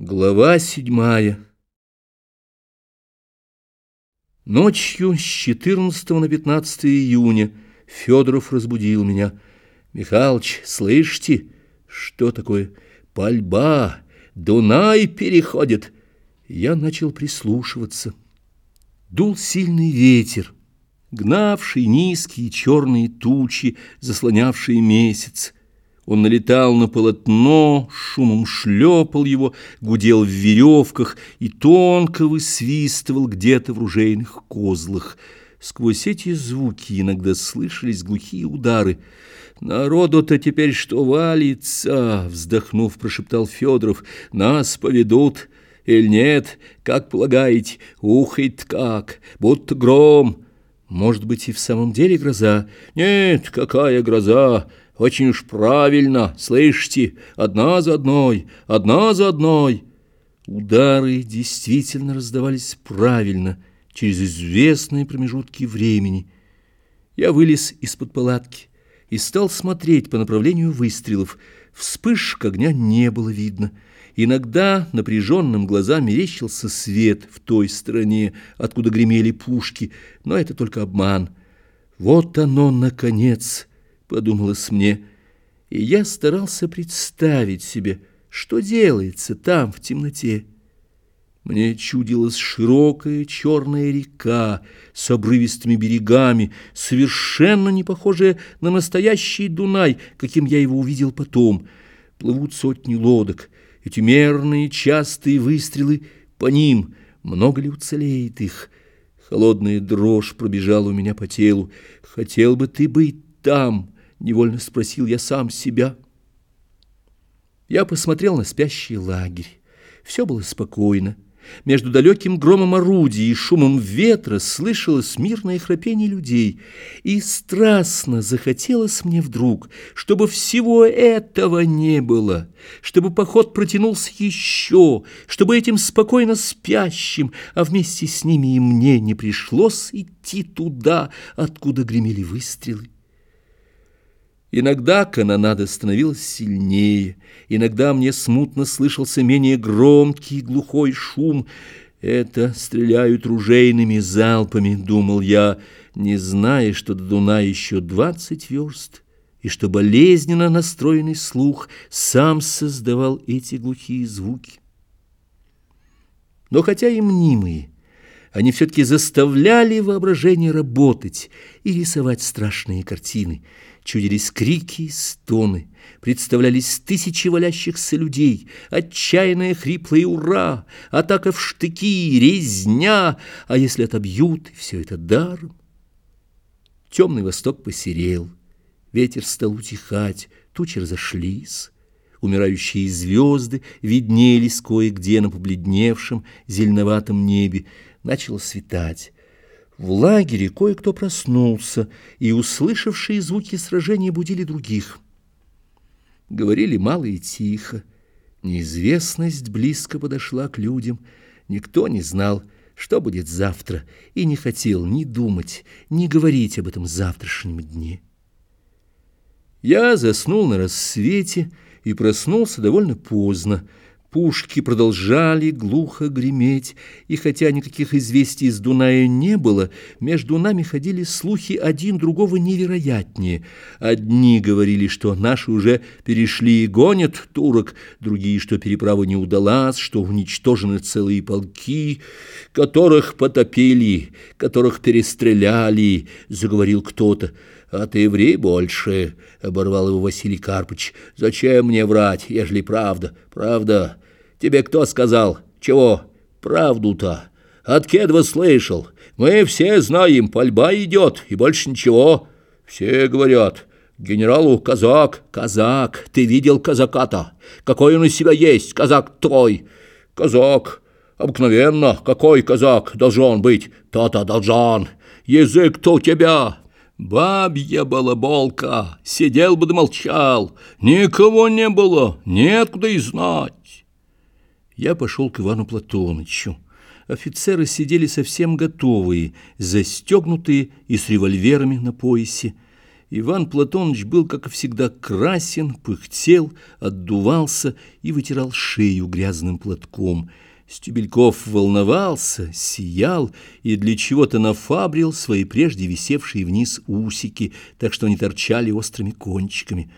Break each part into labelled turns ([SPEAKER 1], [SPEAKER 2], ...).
[SPEAKER 1] Глава седьмая Ночью с 14 на 15 июня Федоров разбудил меня. «Михалыч, слышите, что такое? Пальба! Дунай переходит!» Я начал прислушиваться. Дул сильный ветер, гнавший низкие черные тучи, заслонявшие месяц. Он налетал на полотно, шумом шлепал его, гудел в веревках и тонко высвистывал где-то в ружейных козлах. Сквозь эти звуки иногда слышались глухие удары. «Народу-то теперь что валится?» — вздохнув, прошептал Федоров. «Нас поведут или нет? Как полагаете? Ухает как, будто гром». «Может быть, и в самом деле гроза?» «Нет, какая гроза!» Очень уж правильно, слышите, одна за одной, одна за одной. Удары действительно раздавались правильно, через известные промежутки времени. Я вылез из-под палатки и стал смотреть по направлению выстрелов. Вспышек огня не было видно. Иногда напряженным глазам мерещился свет в той стороне, откуда гремели пушки, но это только обман. Вот оно, наконец, подумалось мне, и я старался представить себе, что делается там, в темноте. Мне чудилась широкая черная река с обрывистыми берегами, совершенно не похожая на настоящий Дунай, каким я его увидел потом. Плывут сотни лодок, эти мерные частые выстрелы по ним. Много ли уцелеет их? Холодная дрожь пробежала у меня по телу. Хотел бы ты быть там, — невольно спросил я сам себя. Я посмотрел на спящий лагерь. Все было спокойно. Между далеким громом орудий и шумом ветра слышалось мирное храпение людей, и страстно захотелось мне вдруг, чтобы всего этого не было, чтобы поход протянулся еще, чтобы этим спокойно спящим, а вместе с ними и мне не пришлось идти туда, откуда гремели выстрелы. Иногда канонада становилась сильнее, иногда мне смутно слышался менее громкий глухой шум. Это стреляют ружейными залпами, думал я, не зная, что до Дуна еще двадцать верст, и что болезненно настроенный слух сам создавал эти глухие звуки. Но хотя и мнимые, они все-таки заставляли воображение работать и рисовать страшные картины. Чудились крики и стоны, представлялись тысячи валящихся людей, отчаянное хриплое «Ура!», атака в штыки, резня, а если отобьют, все это даром. Темный восток посерел, ветер стал утихать, тучи разошлись. Умирающие звезды виднелись кое-где на побледневшем зеленоватом небе. Начало светать. В лагере кое-кто проснулся, и услышавшие звуки сражения будили других. Говорили мало и тихо. Неизвестность близко подошла к людям. Никто не знал, что будет завтра, и не хотел ни думать, ни говорить об этом завтрашнем дне. Я заснул на рассвете и проснулся довольно поздно, Пушки продолжали глухо греметь, и хотя никаких известий из Дуная не было, между нами ходили слухи один другого невероятнее. Одни говорили, что наши уже перешли и гонят турок, другие, что переправа не удалась, что уничтожены целые полки, которых потопили, которых перестреляли, заговорил кто-то. «А ты больше», — оборвал его Василий Карпыч. «Зачем мне врать, ежели правда? Правда? Тебе кто сказал? Чего? Правду-то? От Кедва слышал. Мы все знаем, пальба идет, и больше ничего. Все говорят». Генералу казак, казак, ты видел казака-то? Какой он из себя есть, казак твой? Казак, обыкновенно, какой казак должен быть? То-то должен. Язык-то у тебя, Бабья балаболка, сидел бы да молчал, никого не было, неоткуда и знать. Я пошел к Ивану Платонычу. Офицеры сидели совсем готовые, застегнутые и с револьверами на поясе. Иван Платоныч был, как всегда, красен, пыхтел, отдувался и вытирал шею грязным платком. Стебельков волновался, сиял и для чего-то нафабрил свои прежде висевшие вниз усики, так что они торчали острыми кончиками.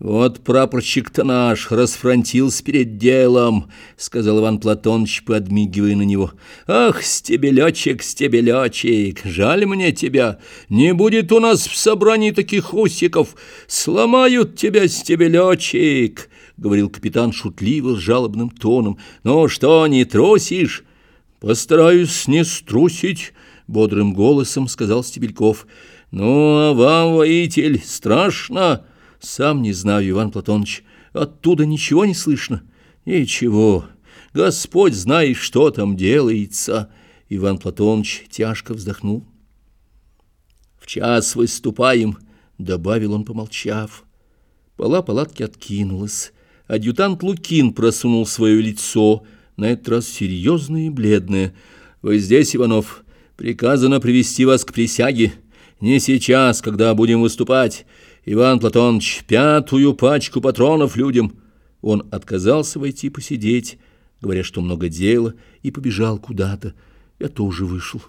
[SPEAKER 1] «Вот прапорщик-то наш расфронтился перед делом», — сказал Иван Платоныч, подмигивая на него. «Ах, стебелечек, стебелечек, жаль мне тебя. Не будет у нас в собрании таких усиков. Сломают тебя, стебелечек», — говорил капитан шутливо с жалобным тоном. «Ну что, не трусишь?» «Постараюсь не струсить», — бодрым голосом сказал Стебельков. «Ну, а вам, воитель, страшно?» Сам не знаю, Иван Платоныч, оттуда ничего не слышно. Ничего, Господь знает, что там делается. Иван Платоныч тяжко вздохнул. В час выступаем, добавил он, помолчав. Пола палатки откинулась. Адъютант Лукин просунул свое лицо, на этот раз серьезное и бледное. «Вы здесь, Иванов? Приказано привести вас к присяге. Не сейчас, когда будем выступать. Иван Платонович, пятую пачку патронов людям. Он отказался войти посидеть, говоря, что много дела, и побежал куда-то. Я тоже вышел.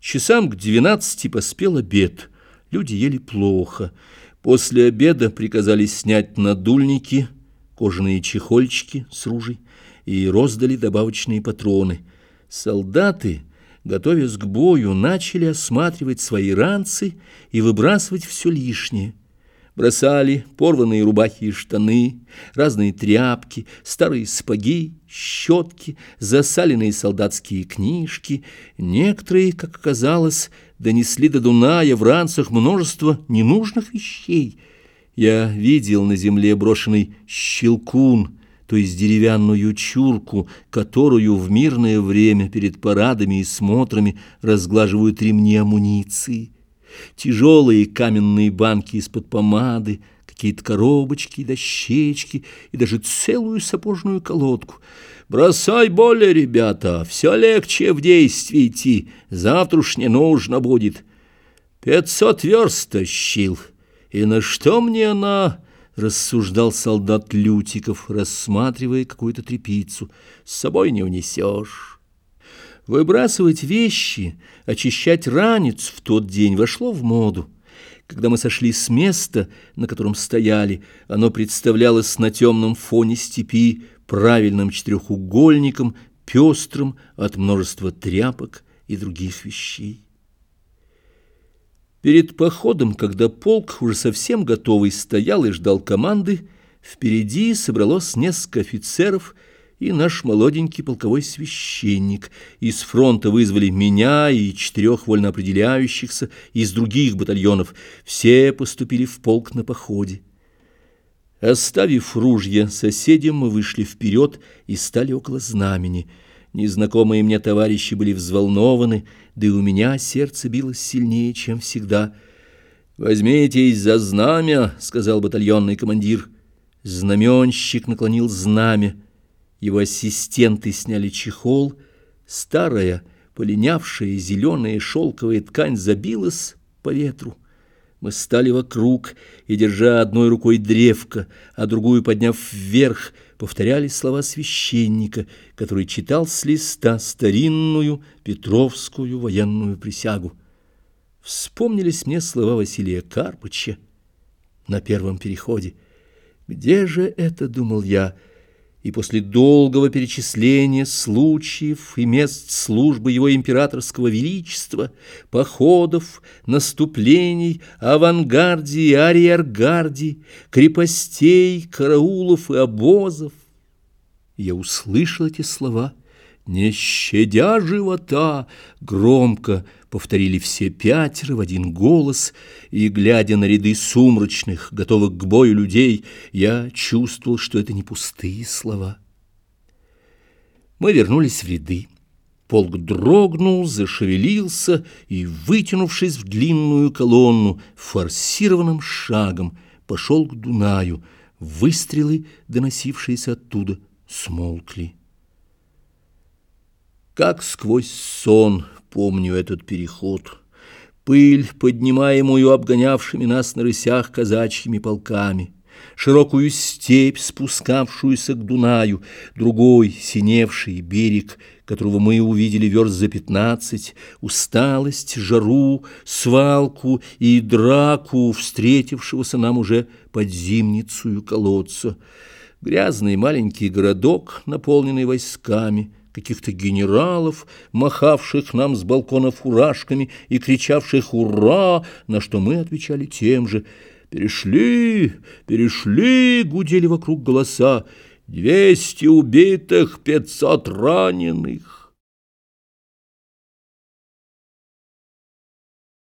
[SPEAKER 1] Часам к двенадцати поспел обед. Люди ели плохо. После обеда приказали снять надульники, кожаные чехольчики с ружей и роздали добавочные патроны. Солдаты готовясь к бою, начали осматривать свои ранцы и выбрасывать все лишнее. Бросали порванные рубахи и штаны, разные тряпки, старые сапоги, щетки, засаленные солдатские книжки. Некоторые, как оказалось, донесли до Дуная в ранцах множество ненужных вещей. Я видел на земле брошенный щелкун — то есть деревянную чурку, которую в мирное время перед парадами и смотрами разглаживают ремни амуниции, тяжелые каменные банки из-под помады, какие-то коробочки, дощечки и даже целую сапожную колодку. «Бросай более, ребята, все легче в действии идти, завтра уж не нужно будет. Пятьсот верст тащил, и на что мне она...» рассуждал солдат Лютиков, рассматривая какую-то трепицу. С собой не унесешь. Выбрасывать вещи, очищать ранец в тот день вошло в моду. Когда мы сошли с места, на котором стояли, оно представлялось на темном фоне степи правильным четырехугольником, пестрым от множества тряпок и других вещей. Перед походом, когда полк уже совсем готовый стоял и ждал команды, впереди собралось несколько офицеров и наш молоденький полковой священник. Из фронта вызвали меня и четырех вольно определяющихся из других батальонов. Все поступили в полк на походе. Оставив ружья соседям, мы вышли вперед и стали около знамени — Незнакомые мне товарищи были взволнованы, да и у меня сердце билось сильнее, чем всегда. «Возьмитесь за знамя», — сказал батальонный командир. Знаменщик наклонил знамя. Его ассистенты сняли чехол. Старая, полинявшая зеленая шелковая ткань забилась по ветру. Мы стали вокруг и, держа одной рукой древко, а другую подняв вверх, повторяли слова священника, который читал с листа старинную Петровскую военную присягу. Вспомнились мне слова Василия Карпыча на первом переходе. «Где же это, — думал я, — и после долгого перечисления случаев и мест службы его императорского величества, походов, наступлений, авангардии, арьергардии, крепостей, караулов и обозов, я услышал эти слова — «Не щадя живота!» — громко повторили все пятеро в один голос, и, глядя на ряды сумрачных, готовых к бою людей, я чувствовал, что это не пустые слова. Мы вернулись в ряды. Полк дрогнул, зашевелился и, вытянувшись в длинную колонну, форсированным шагом пошел к Дунаю. Выстрелы, доносившиеся оттуда, смолкли. Как сквозь сон помню этот переход. пыль, поднимаемую обгонявшими нас на рысях казачьими полками, широкую степь, спускавшуюся к Дунаю, другой синевший берег, которого мы увидели верст за пятнадцать, усталость, жару, свалку и драку, встретившегося нам уже под зимницею колодца, грязный маленький городок, наполненный войсками — каких-то генералов, махавших нам с балкона фуражками и кричавших «Ура!», на что мы отвечали тем же. «Перешли! Перешли!» — гудели вокруг голоса. «Двести убитых, пятьсот раненых!»